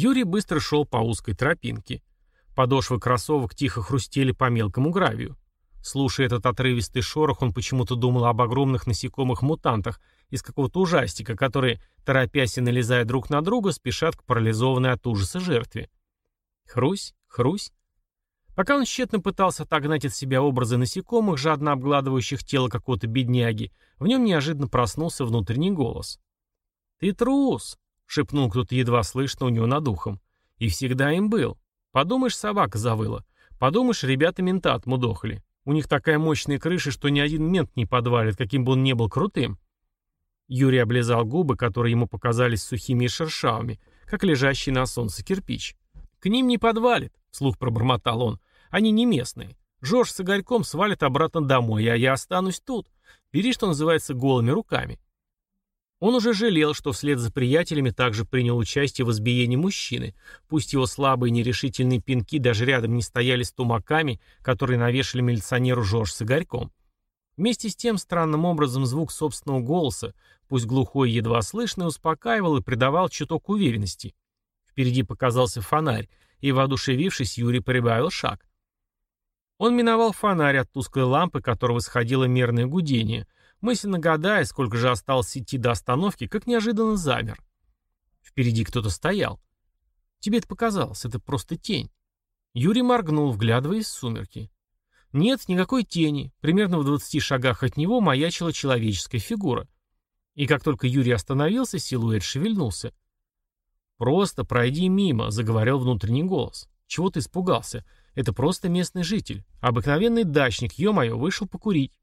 Юрий быстро шел по узкой тропинке. Подошвы кроссовок тихо хрустели по мелкому гравию. Слушая этот отрывистый шорох, он почему-то думал об огромных насекомых-мутантах из какого-то ужастика, которые, торопясь и налезая друг на друга, спешат к парализованной от ужаса жертве. Хрусь, хрусь. Пока он тщетно пытался отогнать от себя образы насекомых, жадно обгладывающих тело какого-то бедняги, в нем неожиданно проснулся внутренний голос. «Ты трус!» — шепнул кто-то едва слышно у него над ухом. «И всегда им был. Подумаешь, собака завыла. Подумаешь, ребята мента отмудохали. У них такая мощная крыша, что ни один мент не подвалит, каким бы он ни был крутым». Юрий облизал губы, которые ему показались сухими и шершавыми, как лежащий на солнце кирпич. «К ним не подвалит», — вслух пробормотал он. «Они не местные. Жорж с Игорьком свалят обратно домой, а я останусь тут. Бери, что называется, голыми руками». Он уже жалел, что вслед за приятелями также принял участие в избиении мужчины, пусть его слабые нерешительные пинки даже рядом не стояли с тумаками, которые навешали милиционеру Жорж с Игорьком. Вместе с тем странным образом звук собственного голоса, пусть глухой и едва слышный, успокаивал и придавал чуток уверенности. Впереди показался фонарь, и, воодушевившись, Юрий прибавил шаг. Он миновал фонарь от тусклой лампы, которого исходило мерное гудение, мысленно гадая, сколько же осталось идти до остановки, как неожиданно замер. Впереди кто-то стоял. Тебе это показалось, это просто тень. Юрий моргнул, вглядываясь в сумерки. Нет, никакой тени. Примерно в двадцати шагах от него маячила человеческая фигура. И как только Юрий остановился, силуэт шевельнулся. «Просто пройди мимо», — заговорил внутренний голос. «Чего ты испугался? Это просто местный житель. Обыкновенный дачник, ё-моё, вышел покурить».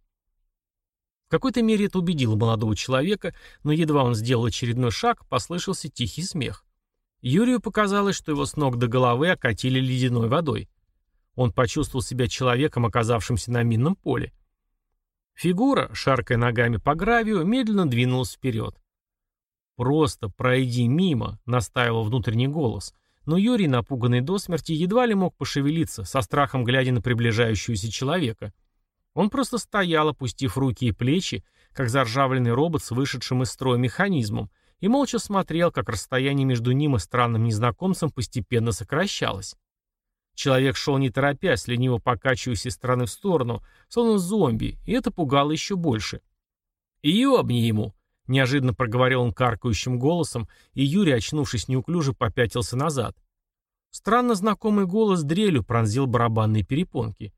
Какой-то мере это убедило молодого человека, но едва он сделал очередной шаг, послышался тихий смех. Юрию показалось, что его с ног до головы окатили ледяной водой. Он почувствовал себя человеком, оказавшимся на минном поле. Фигура, шаркая ногами по гравию, медленно двинулась вперед. «Просто пройди мимо», — настаивал внутренний голос. Но Юрий, напуганный до смерти, едва ли мог пошевелиться, со страхом глядя на приближающегося человека. Он просто стоял, опустив руки и плечи, как заржавленный робот с вышедшим из строя механизмом, и молча смотрел, как расстояние между ним и странным незнакомцем постепенно сокращалось. Человек шел не торопясь, лениво покачиваясь из стороны в сторону, словно зомби, и это пугало еще больше. «И ёбни ему!» Неожиданно проговорил он каркающим голосом, и Юрий, очнувшись неуклюже, попятился назад. Странно знакомый голос дрелью пронзил барабанные перепонки.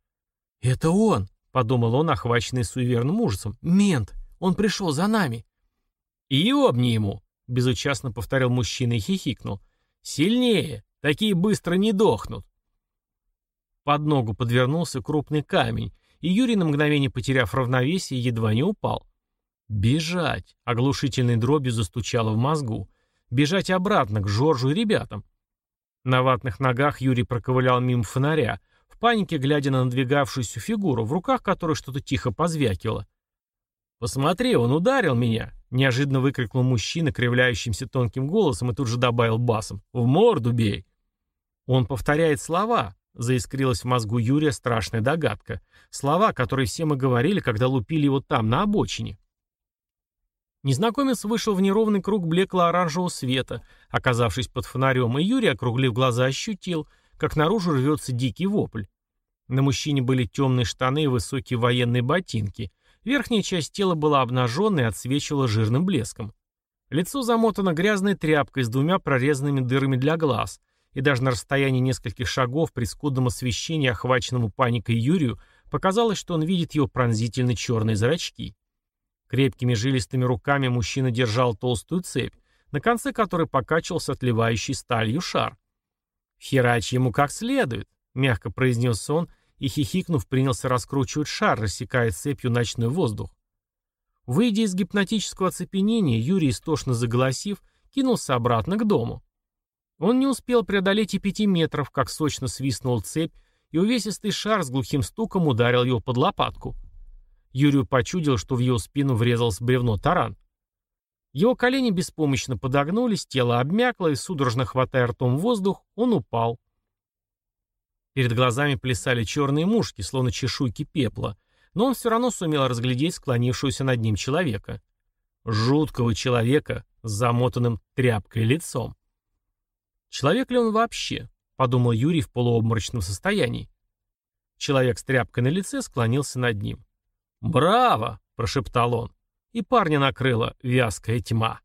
«Это он!» — подумал он, охваченный суеверным ужасом. «Мент! Он пришел за нами!» «И обни ему!» — безучастно повторил мужчина и хихикнул. «Сильнее! Такие быстро не дохнут!» Под ногу подвернулся крупный камень, и Юрий, на мгновение потеряв равновесие, едва не упал. Бежать! Оглушительной дробью застучало в мозгу. Бежать обратно, к Жоржу и ребятам. На ватных ногах Юрий проковылял мимо фонаря, в панике глядя на надвигавшуюся фигуру, в руках которой что-то тихо позвякивало. «Посмотри, он ударил меня!» — неожиданно выкрикнул мужчина, кривляющимся тонким голосом, и тут же добавил басом. «В морду бей!» «Он повторяет слова», — заискрилась в мозгу Юрия страшная догадка. Слова, которые все мы говорили, когда лупили его там, на обочине. Незнакомец вышел в неровный круг блекло-оранжевого света, оказавшись под фонарем, и Юрий, округлив глаза, ощутил, как наружу рвется дикий вопль. На мужчине были темные штаны и высокие военные ботинки. Верхняя часть тела была обнаженной и отсвечивала жирным блеском. Лицо замотано грязной тряпкой с двумя прорезанными дырами для глаз, и даже на расстоянии нескольких шагов при скудном освещении, охваченному паникой Юрию, показалось, что он видит его пронзительно черные зрачки. Крепкими жилистыми руками мужчина держал толстую цепь, на конце которой покачивался отливающий сталью шар. «Херач ему как следует», — мягко произнес он, и, хихикнув, принялся раскручивать шар, рассекая цепью ночной воздух. Выйдя из гипнотического оцепенения, Юрий, истошно заголосив, кинулся обратно к дому. Он не успел преодолеть и пяти метров, как сочно свистнул цепь, и увесистый шар с глухим стуком ударил его под лопатку. Юрию почудил, что в его спину врезался бревно таран. Его колени беспомощно подогнулись, тело обмякло, и, судорожно хватая ртом воздух, он упал. Перед глазами плясали черные мушки, словно чешуйки пепла, но он все равно сумел разглядеть склонившегося над ним человека. Жуткого человека с замотанным тряпкой лицом. Человек ли он вообще? Подумал Юрий в полуобморочном состоянии. Человек с тряпкой на лице склонился над ним. «Браво!» — прошептал он. И парня накрыла вязкая тьма.